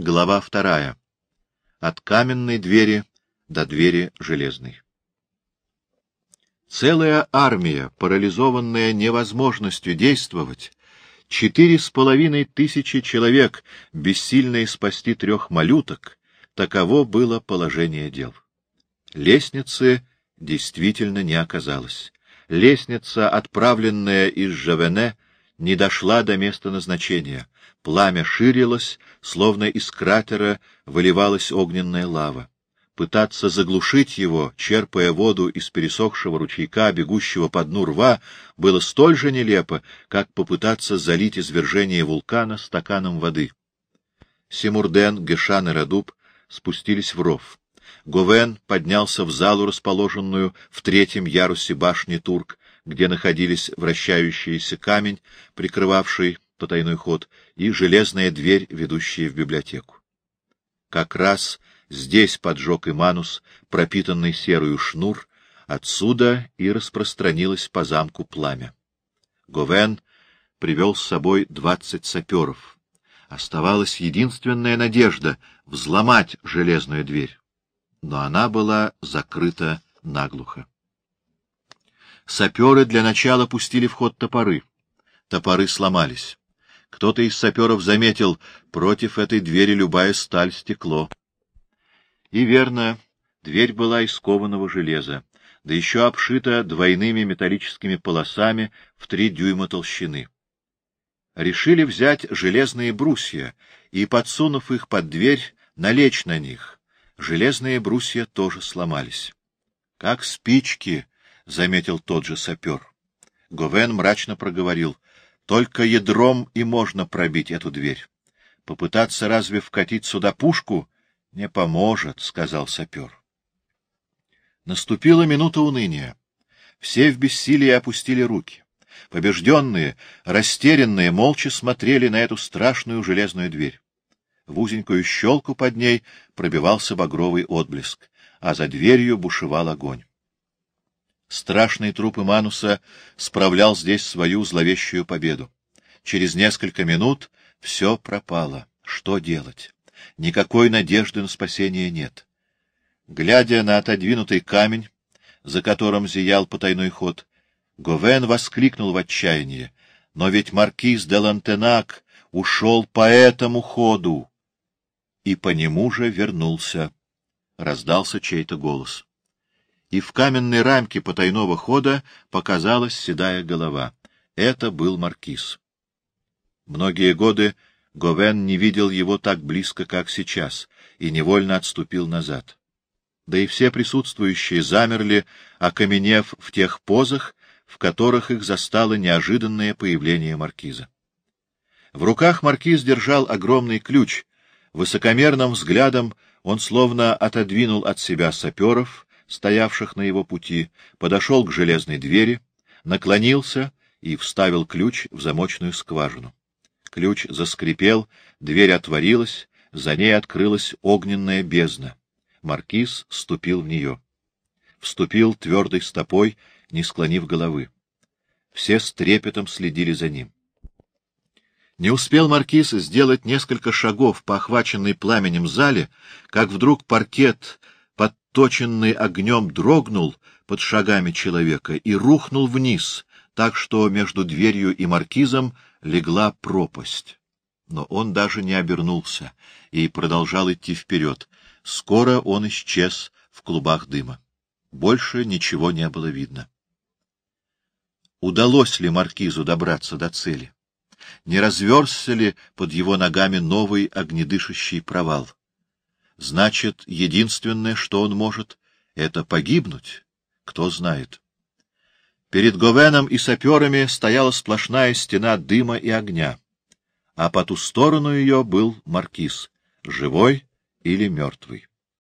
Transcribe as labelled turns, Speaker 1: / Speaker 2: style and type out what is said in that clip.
Speaker 1: Глава вторая. От каменной двери до двери железной. Целая армия, парализованная невозможностью действовать, четыре с половиной тысячи человек, бессильные спасти трех малюток, таково было положение дел. Лестницы действительно не оказалось. Лестница, отправленная из Жавене, не дошла до места назначения. Пламя ширилось, словно из кратера выливалась огненная лава. Пытаться заглушить его, черпая воду из пересохшего ручейка, бегущего по дну рва, было столь же нелепо, как попытаться залить извержение вулкана стаканом воды. Симурден, Гешан и Радуб спустились в ров. Говен поднялся в залу, расположенную в третьем ярусе башни Турк, где находились вращающийся камень, прикрывавший потайной ход, и железная дверь, ведущая в библиотеку. Как раз здесь поджег Иманус пропитанный серую шнур, отсюда и распространилось по замку пламя. Говен привел с собой двадцать саперов. Оставалась единственная надежда — взломать железную дверь. Но она была закрыта наглухо. Саперы для начала пустили в ход топоры. Топоры сломались. Кто-то из саперов заметил, против этой двери любая сталь — стекло. И верно, дверь была из кованого железа, да еще обшита двойными металлическими полосами в три дюйма толщины. Решили взять железные брусья и, подсунув их под дверь, налечь на них. Железные брусья тоже сломались. Как спички — заметил тот же сапер. Говен мрачно проговорил. — Только ядром и можно пробить эту дверь. Попытаться разве вкатить сюда пушку? — Не поможет, — сказал сапер. Наступила минута уныния. Все в бессилии опустили руки. Побежденные, растерянные, молча смотрели на эту страшную железную дверь. В узенькую щелку под ней пробивался багровый отблеск, а за дверью бушевал огонь. Страшный труп Имануса справлял здесь свою зловещую победу. Через несколько минут все пропало. Что делать? Никакой надежды на спасение нет. Глядя на отодвинутый камень, за которым зиял потайной ход, Говен воскликнул в отчаянии. Но ведь маркиз де Лантенак ушел по этому ходу. И по нему же вернулся. Раздался чей-то голос и в каменной рамке потайного хода показалась седая голова. Это был маркиз. Многие годы Говен не видел его так близко, как сейчас, и невольно отступил назад. Да и все присутствующие замерли, окаменев в тех позах, в которых их застало неожиданное появление маркиза. В руках маркиз держал огромный ключ. Высокомерным взглядом он словно отодвинул от себя саперов, стоявших на его пути, подошел к железной двери, наклонился и вставил ключ в замочную скважину. Ключ заскрипел, дверь отворилась, за ней открылась огненная бездна. Маркиз ступил в нее. Вступил твердой стопой, не склонив головы. Все с трепетом следили за ним. Не успел маркиз сделать несколько шагов по охваченной пламенем зале, как вдруг паркет подточенный огнем, дрогнул под шагами человека и рухнул вниз, так что между дверью и маркизом легла пропасть. Но он даже не обернулся и продолжал идти вперед. Скоро он исчез в клубах дыма. Больше ничего не было видно. Удалось ли маркизу добраться до цели? Не разверзся ли под его ногами новый огнедышащий провал? Значит, единственное, что он может, — это погибнуть. Кто знает. Перед Говеном и саперами стояла сплошная стена дыма и огня, а по ту сторону ее был маркиз, живой или мертвый.